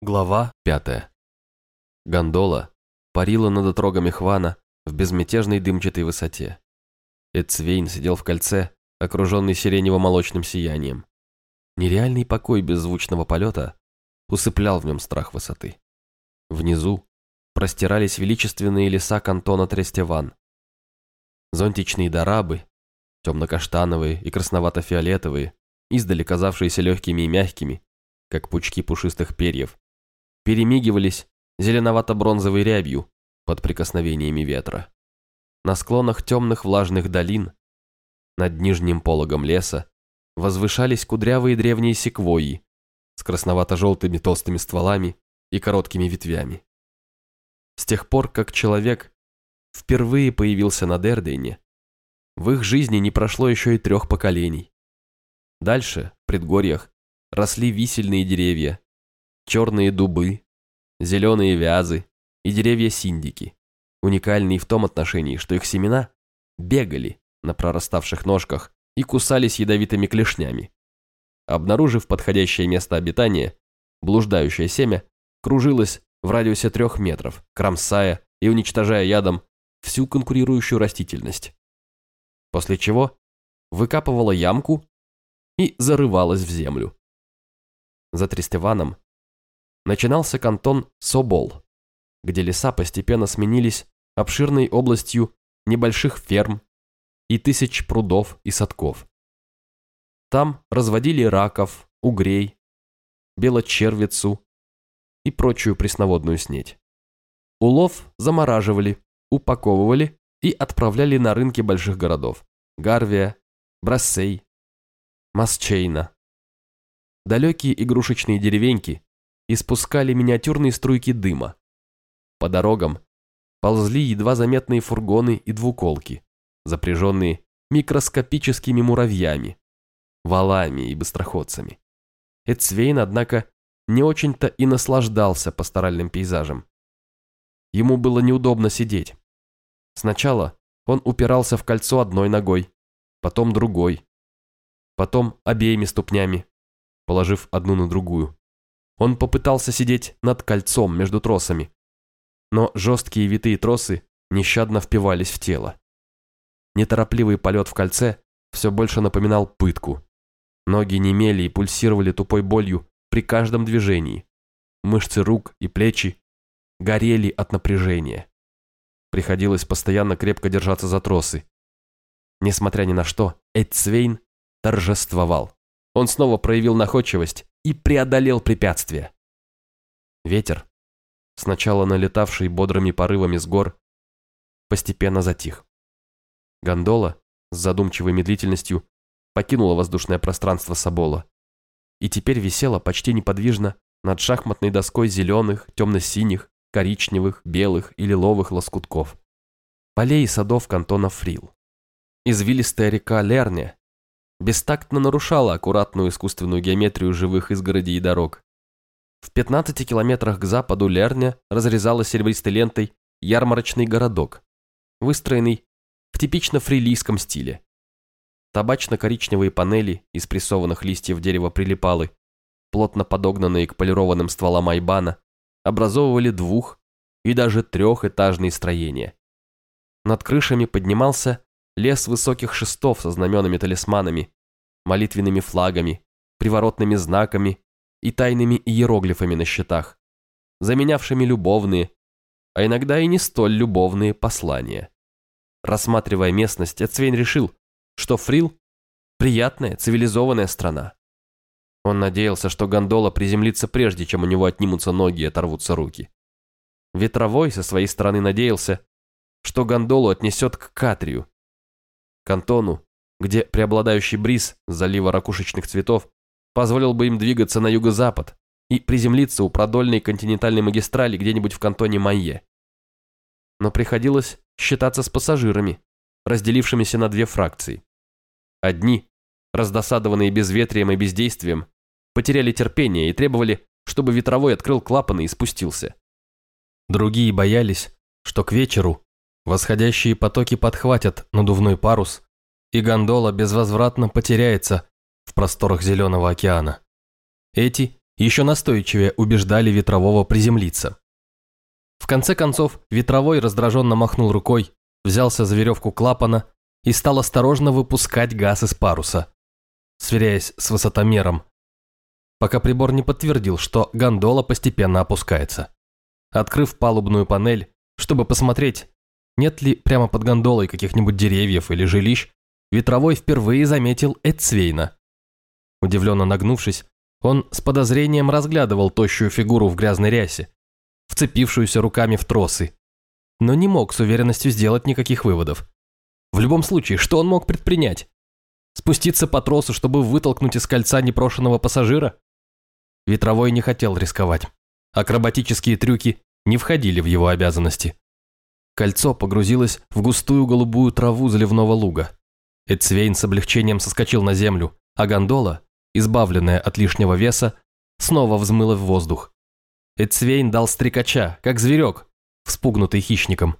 Глава пятая. Гондола парила над отрогами Хвана в безмятежной дымчатой высоте. Эцвейн сидел в кольце, окруженный сиренево-молочным сиянием. Нереальный покой беззвучного полета усыплял в нем страх высоты. Внизу простирались величественные леса кантона Трестеван. Зонтичные дарабы, темно-каштановые и красновато-фиолетовые, издали казавшиеся легкими и мягкими, как пучки пушистых перьев, перемигивались зеленовато-бронзовой рябью под прикосновениями ветра. На склонах темных влажных долин, над нижним пологом леса, возвышались кудрявые древние секвойи с красновато-желтыми толстыми стволами и короткими ветвями. С тех пор, как человек впервые появился на Дердейне, в их жизни не прошло еще и трех поколений. Дальше, в предгорьях, росли висельные деревья, черные дубы, зеленые вязы и деревья-синдики, уникальные в том отношении, что их семена бегали на прораставших ножках и кусались ядовитыми клешнями. Обнаружив подходящее место обитания, блуждающее семя кружилось в радиусе трех метров, кромсая и уничтожая ядом всю конкурирующую растительность. После чего выкапывала ямку и зарывалась в землю. За Трестеваном начинался кантон Собол, где леса постепенно сменились обширной областью небольших ферм и тысяч прудов и садков. Там разводили раков, угрей, белочервицу и прочую пресноводную снеть. Улов замораживали, упаковывали и отправляли на рынки больших городов – Гарвия, Брассей, Масчейна. Далекие игрушечные деревеньки испускали миниатюрные струйки дыма. По дорогам ползли едва заметные фургоны и двуколки, запряженные микроскопическими муравьями, валами и быстроходцами. Эцвейн, однако, не очень-то и наслаждался пасторальным пейзажем. Ему было неудобно сидеть. Сначала он упирался в кольцо одной ногой, потом другой, потом обеими ступнями, положив одну на другую. Он попытался сидеть над кольцом между тросами, но жесткие витые тросы нещадно впивались в тело. Неторопливый полет в кольце все больше напоминал пытку. Ноги немели и пульсировали тупой болью при каждом движении. Мышцы рук и плечи горели от напряжения. Приходилось постоянно крепко держаться за тросы. Несмотря ни на что, Эдсвейн торжествовал. Он снова проявил находчивость и преодолел препятствие. Ветер, сначала налетавший бодрыми порывами с гор, постепенно затих. Гондола с задумчивой медлительностью покинула воздушное пространство Сабола и теперь висела почти неподвижно над шахматной доской зеленых, темно-синих, коричневых, белых и лиловых лоскутков. Полей и садов кантона Фрил. Извилистая река Лерне бестактно нарушала аккуратную искусственную геометрию живых изгородей и дорог. В 15 километрах к западу Лерня разрезала серебристой лентой ярмарочный городок, выстроенный в типично фрилийском стиле. Табачно-коричневые панели из прессованных листьев дерева прилипалы, плотно подогнанные к полированным стволам айбана, образовывали двух- и даже трехэтажные строения. Над крышами поднимался лес высоких шестов со знаменами-талисманами, молитвенными флагами, приворотными знаками и тайными иероглифами на щитах, заменявшими любовные, а иногда и не столь любовные послания. Рассматривая местность, Эцвейн решил, что Фрил – приятная, цивилизованная страна. Он надеялся, что гондола приземлится прежде, чем у него отнимутся ноги и оторвутся руки. Ветровой со своей стороны надеялся, что гондолу отнесет к Катрию, Кантону, где преобладающий бриз залива ракушечных цветов позволил бы им двигаться на юго-запад и приземлиться у продольной континентальной магистрали где-нибудь в кантоне Майе. Но приходилось считаться с пассажирами, разделившимися на две фракции. Одни, раздосадованные безветрием и бездействием, потеряли терпение и требовали, чтобы ветровой открыл клапаны и спустился. Другие боялись, что к вечеру Восходящие потоки подхватят надувной парус, и гондола безвозвратно потеряется в просторах Зеленого океана. Эти еще настойчивее убеждали ветрового приземлиться. В конце концов, ветровой раздраженно махнул рукой, взялся за веревку клапана и стал осторожно выпускать газ из паруса, сверяясь с высотомером, пока прибор не подтвердил, что гондола постепенно опускается. Открыв палубную панель, чтобы посмотреть, нет ли прямо под гондолой каких-нибудь деревьев или жилищ, ветровой впервые заметил Эдсвейна. Удивленно нагнувшись, он с подозрением разглядывал тощую фигуру в грязной рясе, вцепившуюся руками в тросы, но не мог с уверенностью сделать никаких выводов. В любом случае, что он мог предпринять? Спуститься по тросу, чтобы вытолкнуть из кольца непрошенного пассажира? Ветровой не хотел рисковать. Акробатические трюки не входили в его обязанности. Кольцо погрузилось в густую голубую траву заливного луга. Эцвейн с облегчением соскочил на землю, а гондола, избавленная от лишнего веса, снова взмыла в воздух. Эцвейн дал стрекача, как зверек, вспугнутый хищником.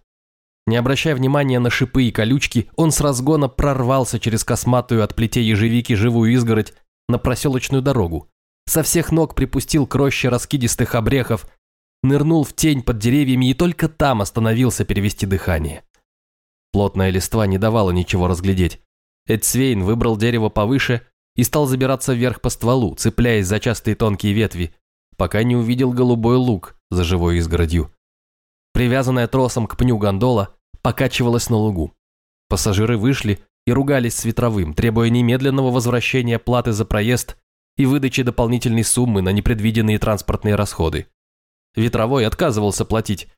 Не обращая внимания на шипы и колючки, он с разгона прорвался через косматую от плетей ежевики живую изгородь на проселочную дорогу. Со всех ног припустил к раскидистых обрехов, нырнул в тень под деревьями и только там остановился перевести дыхание. Плотная листва не давала ничего разглядеть. Эдсвейн выбрал дерево повыше и стал забираться вверх по стволу, цепляясь за частые тонкие ветви, пока не увидел голубой луг за живой изгородью. Привязанная тросом к пню гондола покачивалась на лугу. Пассажиры вышли и ругались с ветровым, требуя немедленного возвращения платы за проезд и выдачи дополнительной суммы на непредвиденные транспортные расходы. Ветровой отказывался платить,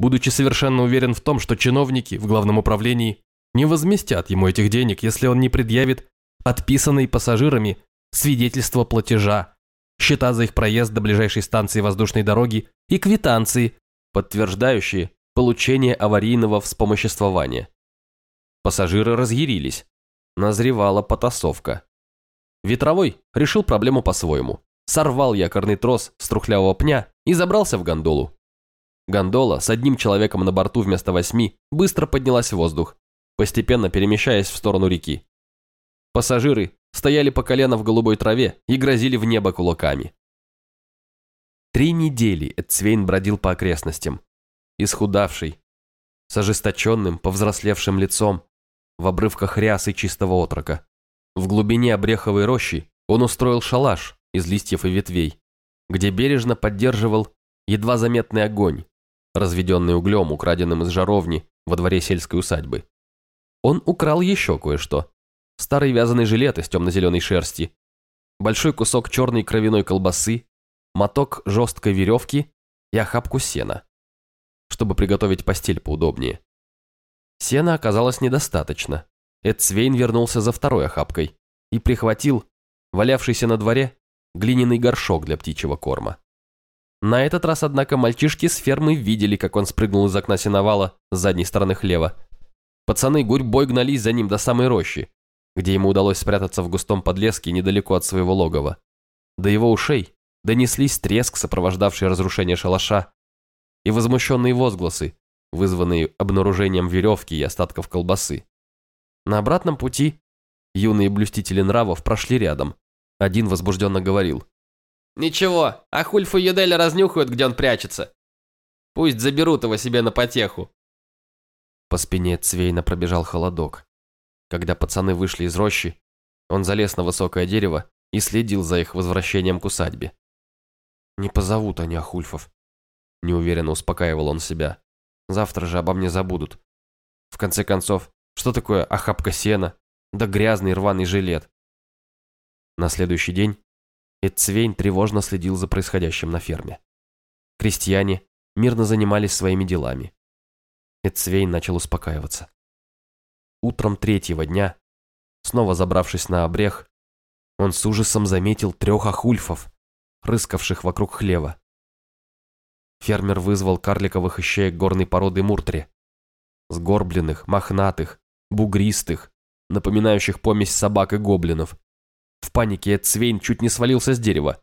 будучи совершенно уверен в том, что чиновники в главном управлении не возместят ему этих денег, если он не предъявит подписанные пассажирами свидетельство платежа, счета за их проезд до ближайшей станции воздушной дороги и квитанции, подтверждающие получение аварийного вспомоществования. Пассажиры разъярились. Назревала потасовка. Ветровой решил проблему по-своему. Сорвал якорный трос с трухлявого пня и забрался в гондолу. Гондола с одним человеком на борту вместо восьми быстро поднялась в воздух, постепенно перемещаясь в сторону реки. Пассажиры стояли по колено в голубой траве и грозили в небо кулаками. Три недели Эдцвейн бродил по окрестностям, исхудавший, с ожесточенным, повзрослевшим лицом, в обрывках рясы чистого отрока. В глубине обреховой рощи он устроил шалаш из листьев и ветвей, где бережно поддерживал едва заметный огонь, разведенный углем, украденным из жаровни во дворе сельской усадьбы. Он украл еще кое-что старый вязаный жилет из темно-зеленой шерсти, большой кусок черной кровяной колбасы, моток жесткой веревки и охапку сена, чтобы приготовить постель поудобнее. Сена оказалось недостаточно. Эдсвейн вернулся за второй охапкой и прихватил валявшийся на дворе глиняный горшок для птичьего корма. На этот раз, однако, мальчишки с фермы видели, как он спрыгнул из окна сеновала с задней стороны хлева. Пацаны гурьбой гнались за ним до самой рощи, где ему удалось спрятаться в густом подлеске недалеко от своего логова. До его ушей донеслись треск, сопровождавший разрушение шалаша, и возмущенные возгласы, вызванные обнаружением веревки и остатков колбасы. На обратном пути юные блюстители нравов прошли рядом. Один возбужденно говорил. «Ничего, а Хульф и Юдель разнюхают, где он прячется. Пусть заберут его себе на потеху». По спине Цвейна пробежал холодок. Когда пацаны вышли из рощи, он залез на высокое дерево и следил за их возвращением к усадьбе. «Не позовут они Ахульфов», – неуверенно успокаивал он себя. «Завтра же обо мне забудут. В конце концов, что такое охапка сена, да грязный рваный жилет?» На следующий день Эдцвейн тревожно следил за происходящим на ферме. Крестьяне мирно занимались своими делами. Эдцвейн начал успокаиваться. Утром третьего дня, снова забравшись на обрех, он с ужасом заметил трех ахульфов, рыскавших вокруг хлева. Фермер вызвал карликовых ищеек горной породы муртри, сгорбленных, мохнатых, бугристых, напоминающих помесь собак и гоблинов. В панике Эдсвейн чуть не свалился с дерева.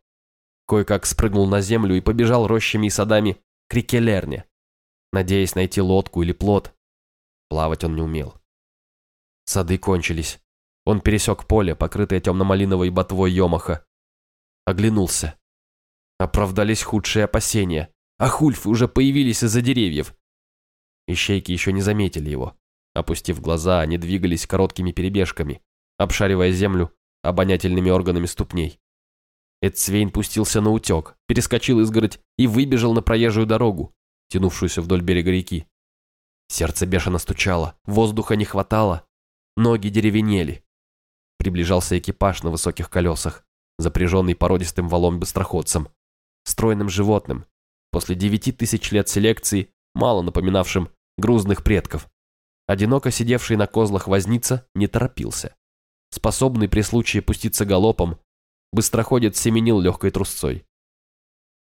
Кое-как спрыгнул на землю и побежал рощами и садами к реке Лерне, надеясь найти лодку или плот. Плавать он не умел. Сады кончились. Он пересек поле, покрытое темно-малиновой ботвой Йомаха. Оглянулся. Оправдались худшие опасения, а хульфы уже появились из-за деревьев. Ищейки еще не заметили его. Опустив глаза, они двигались короткими перебежками, обшаривая землю обонятельными органами ступней. Эдсвейн пустился на утек, перескочил изгородь и выбежал на проезжую дорогу, тянувшуюся вдоль берега реки. Сердце бешено стучало, воздуха не хватало, ноги деревенели. Приближался экипаж на высоких колесах, запряженный породистым валом-быстроходцем, стройным животным, после девяти тысяч лет селекции, мало напоминавшим грузных предков. Одиноко сидевший на козлах возница не торопился. Способный при случае пуститься галопом, быстроходец семенил легкой трусцой.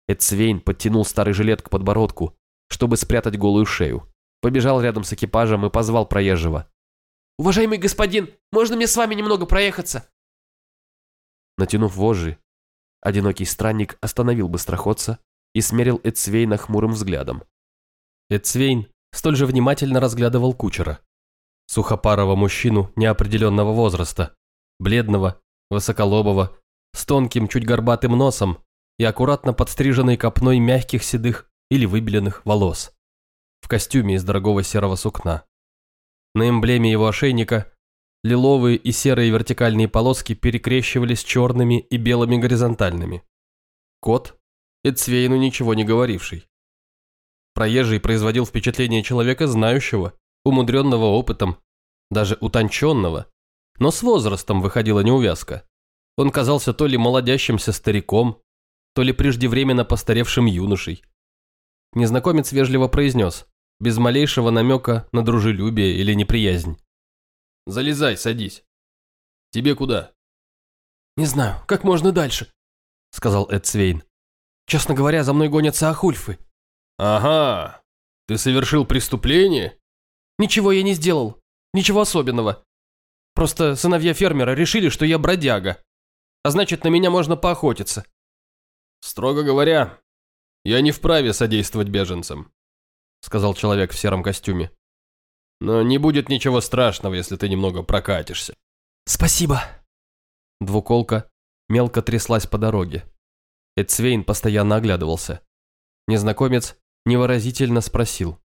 Эдсвейн подтянул старый жилет к подбородку, чтобы спрятать голую шею. Побежал рядом с экипажем и позвал проезжего. «Уважаемый господин, можно мне с вами немного проехаться?» Натянув вожжи, одинокий странник остановил быстроходца и смерил Эдсвейна хмурым взглядом. Эдсвейн столь же внимательно разглядывал кучера. Сухопарого мужчину неопределенного возраста, бледного, высоколобого, с тонким, чуть горбатым носом и аккуратно подстриженной копной мягких седых или выбеленных волос. В костюме из дорогого серого сукна. На эмблеме его ошейника лиловые и серые вертикальные полоски перекрещивались черными и белыми горизонтальными. Кот, Эдсвейну ничего не говоривший. Проезжий производил впечатление человека знающего, умудренного опытом, даже утонченного, но с возрастом выходила неувязка. Он казался то ли молодящимся стариком, то ли преждевременно постаревшим юношей. Незнакомец вежливо произнес, без малейшего намека на дружелюбие или неприязнь. «Залезай, садись. Тебе куда?» «Не знаю, как можно дальше», — сказал Эд Свейн. «Честно говоря, за мной гонятся ахульфы». «Ага, ты совершил преступление?» «Ничего я не сделал, ничего особенного. Просто сыновья фермера решили, что я бродяга а значит, на меня можно поохотиться. Строго говоря, я не вправе содействовать беженцам, сказал человек в сером костюме. Но не будет ничего страшного, если ты немного прокатишься. Спасибо. Двуколка мелко тряслась по дороге. Эдсвейн постоянно оглядывался. Незнакомец невыразительно спросил.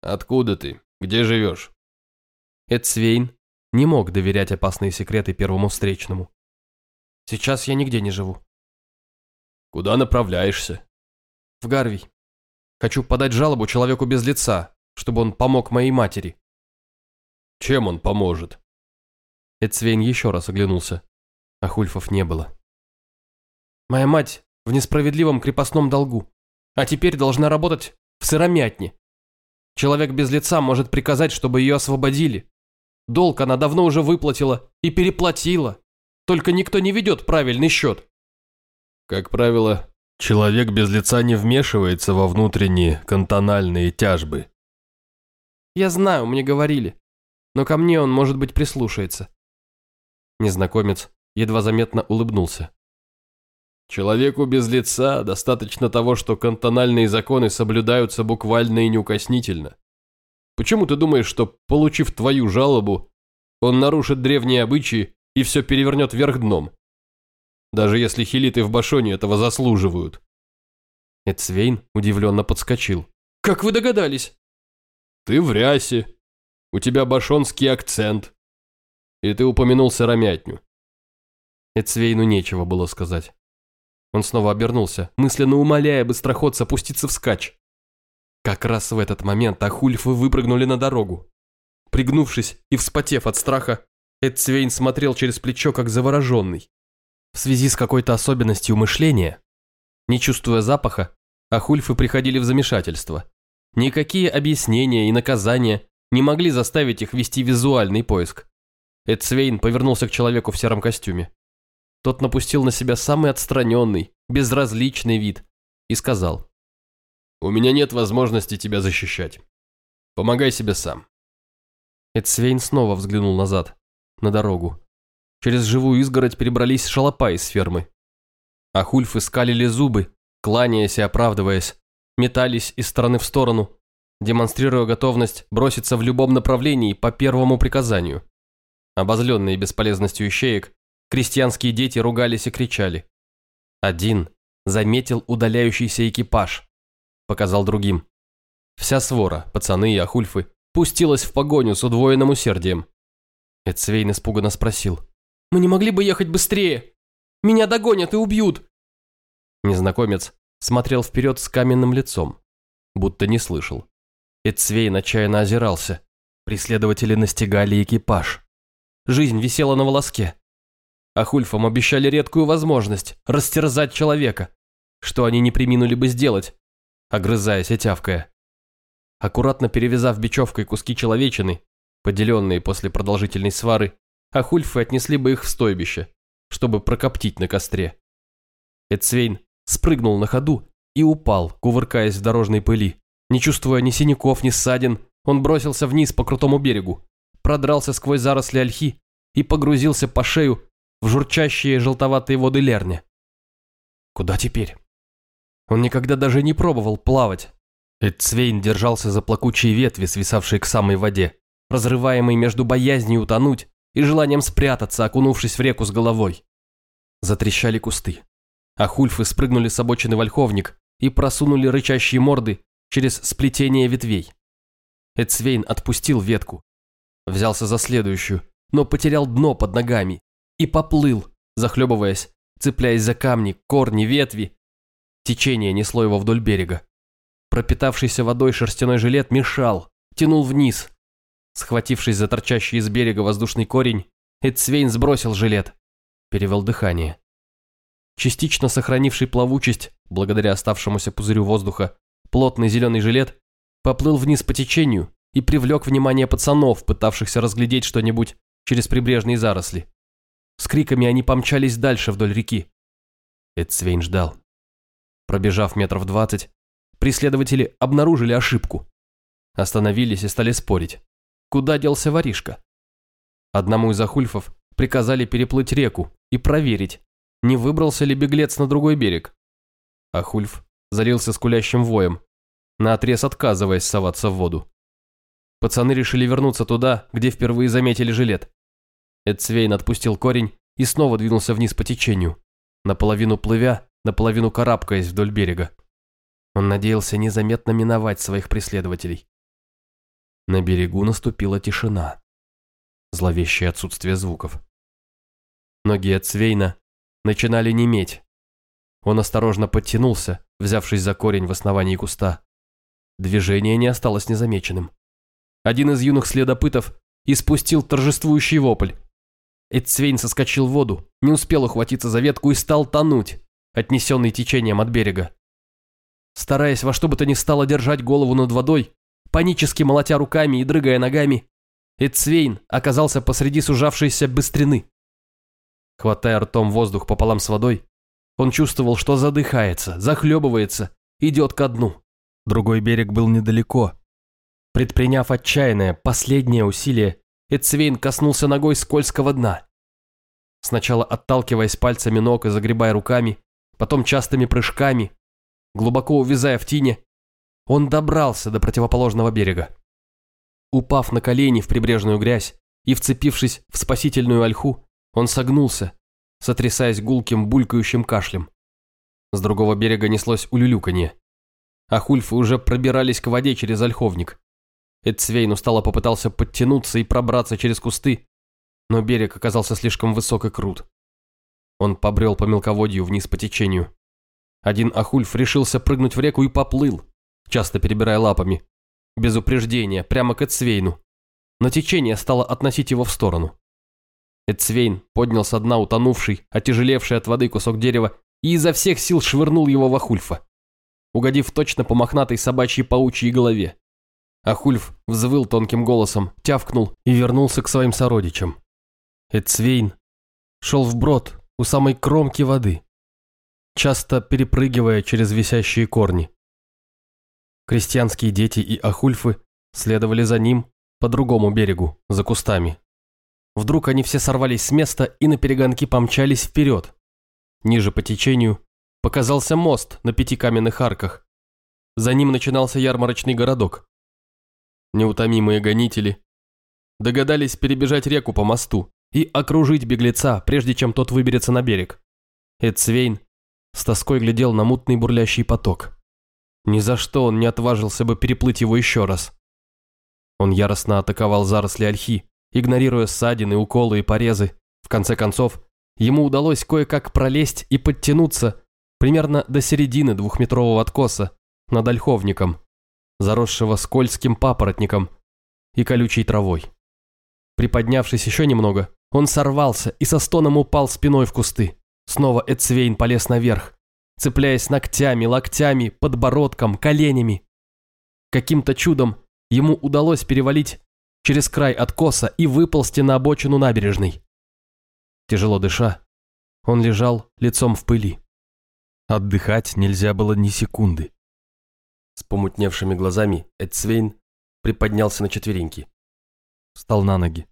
«Откуда ты? Где живешь?» Эдсвейн не мог доверять опасные секреты первому встречному. Сейчас я нигде не живу. Куда направляешься? В Гарвий. Хочу подать жалобу человеку без лица, чтобы он помог моей матери. Чем он поможет? Эдсвейн еще раз оглянулся. А Хульфов не было. Моя мать в несправедливом крепостном долгу, а теперь должна работать в сыромятне. Человек без лица может приказать, чтобы ее освободили. Долг она давно уже выплатила и переплатила. Только никто не ведет правильный счет. Как правило, человек без лица не вмешивается во внутренние кантональные тяжбы. Я знаю, мне говорили. Но ко мне он, может быть, прислушается. Незнакомец едва заметно улыбнулся. Человеку без лица достаточно того, что кантональные законы соблюдаются буквально и неукоснительно. Почему ты думаешь, что, получив твою жалобу, он нарушит древние обычаи и все перевернет вверх дном. Даже если хилиты в Башоне этого заслуживают. Эцвейн удивленно подскочил. «Как вы догадались?» «Ты в рясе. У тебя башонский акцент. И ты упомянул сыромятню». Эцвейну нечего было сказать. Он снова обернулся, мысленно умоляя быстроходца опуститься вскачь. Как раз в этот момент ахульфы выпрыгнули на дорогу. Пригнувшись и вспотев от страха, Эдцвейн смотрел через плечо, как завороженный. В связи с какой-то особенностью мышления, не чувствуя запаха, ахульфы приходили в замешательство. Никакие объяснения и наказания не могли заставить их вести визуальный поиск. Эдцвейн повернулся к человеку в сером костюме. Тот напустил на себя самый отстраненный, безразличный вид и сказал. «У меня нет возможности тебя защищать. Помогай себе сам». Эдсвейн снова взглянул назад на дорогу. Через живую изгородь перебрались шалопа из фермы. А хульфы скалили зубы, кланяясь и оправдываясь, метались из стороны в сторону, демонстрируя готовность броситься в любом направлении по первому приказанию. Обозленные бесполезностью ищеек, крестьянские дети ругались и кричали. Один, заметил удаляющийся экипаж. Показал другим. Вся свора, пацаны и ахульфы, пустилась в погоню с удвоенным усердием. Эдсвейн испуганно спросил. «Мы не могли бы ехать быстрее? Меня догонят и убьют!» Незнакомец смотрел вперед с каменным лицом, будто не слышал. Эдсвейн отчаянно озирался. Преследователи настигали экипаж. Жизнь висела на волоске. А Хульфам обещали редкую возможность растерзать человека, что они не приминули бы сделать, огрызаясь и тявкая. Аккуратно перевязав бечевкой куски человечины, поделенные после продолжительной свары, Ахульфы отнесли бы их в стойбище, чтобы прокоптить на костре. Эдсвейн спрыгнул на ходу и упал, кувыркаясь в дорожной пыли. Не чувствуя ни синяков, ни ссадин, он бросился вниз по крутому берегу, продрался сквозь заросли ольхи и погрузился по шею в журчащие желтоватые воды Лерня. Куда теперь? Он никогда даже не пробовал плавать. Эдцвейн держался за плакучие ветви, свисавшие к самой воде, разрываемый между боязнью утонуть и желанием спрятаться, окунувшись в реку с головой. Затрещали кусты. А хульфы спрыгнули с обочины вольховник и просунули рычащие морды через сплетение ветвей. Эцвейн отпустил ветку, взялся за следующую, но потерял дно под ногами и поплыл, захлебываясь, цепляясь за камни, корни, ветви. Течение несло его вдоль берега. Пропитавшийся водой шерстяной жилет мешал, тянул вниз. Схватившись за торчащий из берега воздушный корень, Эдсвейн сбросил жилет, перевел дыхание. Частично сохранивший плавучесть, благодаря оставшемуся пузырю воздуха, плотный зеленый жилет поплыл вниз по течению и привлек внимание пацанов, пытавшихся разглядеть что-нибудь через прибрежные заросли. С криками они помчались дальше вдоль реки. Эдсвейн ждал. Пробежав метров двадцать, преследователи обнаружили ошибку. Остановились и стали спорить. Куда делся воришка? Одному из ахульфов приказали переплыть реку и проверить, не выбрался ли беглец на другой берег. Ахульф залился скулящим воем, наотрез отказываясь соваться в воду. Пацаны решили вернуться туда, где впервые заметили жилет. Эдсвейн отпустил корень и снова двинулся вниз по течению, наполовину плывя, наполовину карабкаясь вдоль берега. Он надеялся незаметно миновать своих преследователей. На берегу наступила тишина. Зловещее отсутствие звуков. Ноги Эдсвейна начинали неметь, он осторожно подтянулся, взявшись за корень в основании куста. Движение не осталось незамеченным. Один из юных следопытов испустил торжествующий вопль. Эдцвейн соскочил в воду, не успел ухватиться за ветку и стал тонуть, отнесенный течением от берега. Стараясь во что бы то ни стало держать голову над водой, панически молотя руками и дрыгая ногами, Эдцвейн оказался посреди сужавшейся быстрины. Хватая ртом воздух пополам с водой, он чувствовал, что задыхается, захлебывается, идет ко дну. Другой берег был недалеко. Предприняв отчаянное, последнее усилие, Эдсвейн коснулся ногой скользкого дна. Сначала отталкиваясь пальцами ног и загребая руками, потом частыми прыжками, глубоко увязая в тине, он добрался до противоположного берега. Упав на колени в прибрежную грязь и вцепившись в спасительную ольху, он согнулся, сотрясаясь гулким, булькающим кашлем. С другого берега неслось улюлюканье. А хульфы уже пробирались к воде через ольховник. Эдсвейн устало попытался подтянуться и пробраться через кусты, но берег оказался слишком высок и крут. Он побрел по мелководью вниз по течению. Один Ахульф решился прыгнуть в реку и поплыл, часто перебирая лапами, без упреждения, прямо к Эдсвейну. Но течение стало относить его в сторону. Эдсвейн поднял со дна утонувший, отяжелевший от воды кусок дерева и изо всех сил швырнул его в Ахульфа, угодив точно по мохнатой собачьей паучьей голове. Ахульф взвыл тонким голосом, тявкнул и вернулся к своим сородичам. Эдсвейн шел вброд у самой кромки воды, часто перепрыгивая через висящие корни. Крестьянские дети и ахульфы следовали за ним по другому берегу, за кустами, Вдруг они все сорвались с места и на перегонки помчались вперед. Ниже по течению показался мост на пяти каменных арках. За ним начинался ярмарочный городок. Неутомимые гонители догадались перебежать реку по мосту и окружить беглеца, прежде чем тот выберется на берег. Эдсвейн с тоской глядел на мутный бурлящий поток. Ни за что он не отважился бы переплыть его еще раз. Он яростно атаковал заросли ольхи, игнорируя ссадины, уколы и порезы. В конце концов, ему удалось кое-как пролезть и подтянуться примерно до середины двухметрового откоса над ольховником, заросшего скользким папоротником и колючей травой. Приподнявшись еще немного, он сорвался и со стоном упал спиной в кусты. Снова Эцвейн полез наверх, цепляясь ногтями, локтями, подбородком, коленями. Каким-то чудом ему удалось перевалить через край откоса и выползти на обочину набережной. Тяжело дыша, он лежал лицом в пыли. Отдыхать нельзя было ни секунды. С помутневшими глазами Эдсвейн приподнялся на четвереньки. Встал на ноги.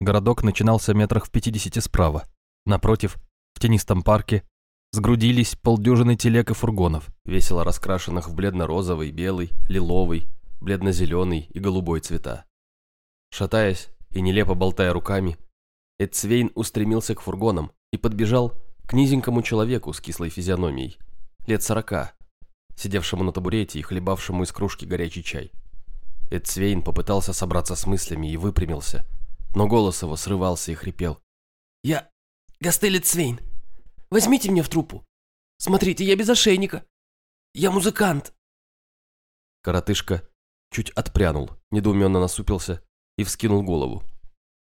Городок начинался метрах в пятидесяти справа. Напротив, в тенистом парке, сгрудились полдюжины телег и фургонов, весело раскрашенных в бледно-розовый, белый, лиловый, бледно-зеленый и голубой цвета. Шатаясь и нелепо болтая руками, Эдсвейн устремился к фургонам и подбежал к низенькому человеку с кислой физиономией, лет сорока, сидевшему на табурете и хлебавшему из кружки горячий чай. Эдсвейн попытался собраться с мыслями и выпрямился, но голос его срывался и хрипел. «Я... Гастель Эдсвейн. Возьмите меня в труппу. Смотрите, я без ошейника. Я музыкант». Коротышка чуть отпрянул, недоуменно насупился и вскинул голову.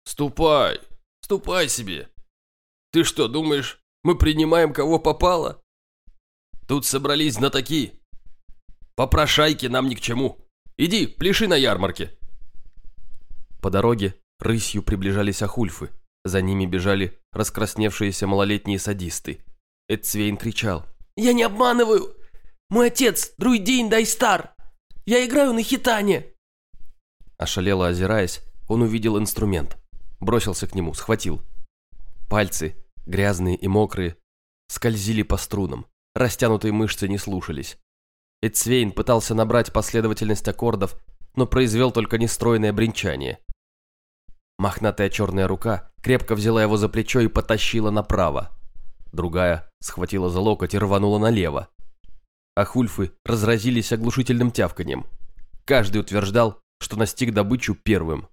«Ступай, ступай себе. Ты что, думаешь, мы принимаем кого попало? Тут собрались знатоки. Попрошайки нам ни к чему. Иди, пляши на ярмарке». По дороге рысью приближались ахульфы. За ними бежали раскрасневшиеся малолетние садисты. Эдцвейн кричал. «Я не обманываю! Мой отец, Друидин Дайстар! Я играю на хитане!» Ошалело озираясь, он увидел инструмент. Бросился к нему, схватил. Пальцы, грязные и мокрые, скользили по струнам. Растянутые мышцы не слушались. Эдсвейн пытался набрать последовательность аккордов, но произвел только нестройное бренчание. Мохнатая черная рука крепко взяла его за плечо и потащила направо. Другая схватила за локоть и рванула налево. А хульфы разразились оглушительным тявканьем. Каждый утверждал, что настиг добычу первым.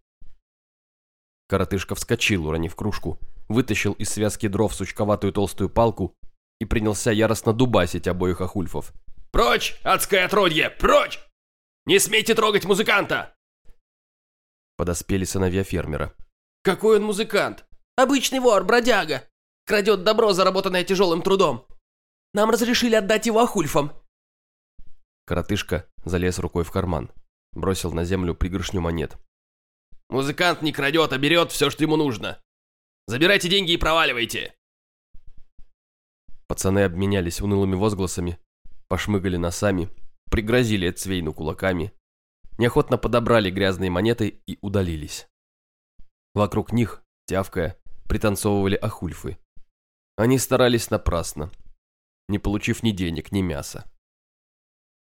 Коротышка вскочил, уронив кружку, вытащил из связки дров сучковатую толстую палку и принялся яростно дубасить обоих ахульфов. «Прочь, адское отродье, прочь! Не смейте трогать музыканта!» Подоспели сыновья фермера. «Какой он музыкант? Обычный вор, бродяга. Крадет добро, заработанное тяжелым трудом. Нам разрешили отдать его ахульфам». Коротышка залез рукой в карман, бросил на землю пригоршню монет. «Музыкант не крадет, а берет все, что ему нужно. Забирайте деньги и проваливайте!» Пацаны обменялись унылыми возгласами, пошмыгали носами, пригрозили Эцвейну кулаками, неохотно подобрали грязные монеты и удалились. Вокруг них, тявкая, пританцовывали ахульфы. Они старались напрасно, не получив ни денег, ни мяса.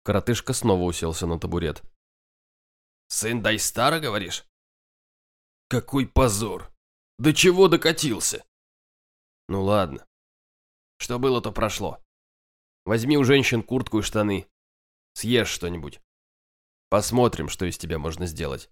Коротышка снова уселся на табурет. «Сын Дайстара, говоришь? Какой позор! До чего докатился?» «Ну ладно. Что было, то прошло. Возьми у женщин куртку и штаны. Съешь что-нибудь. Посмотрим, что из тебя можно сделать.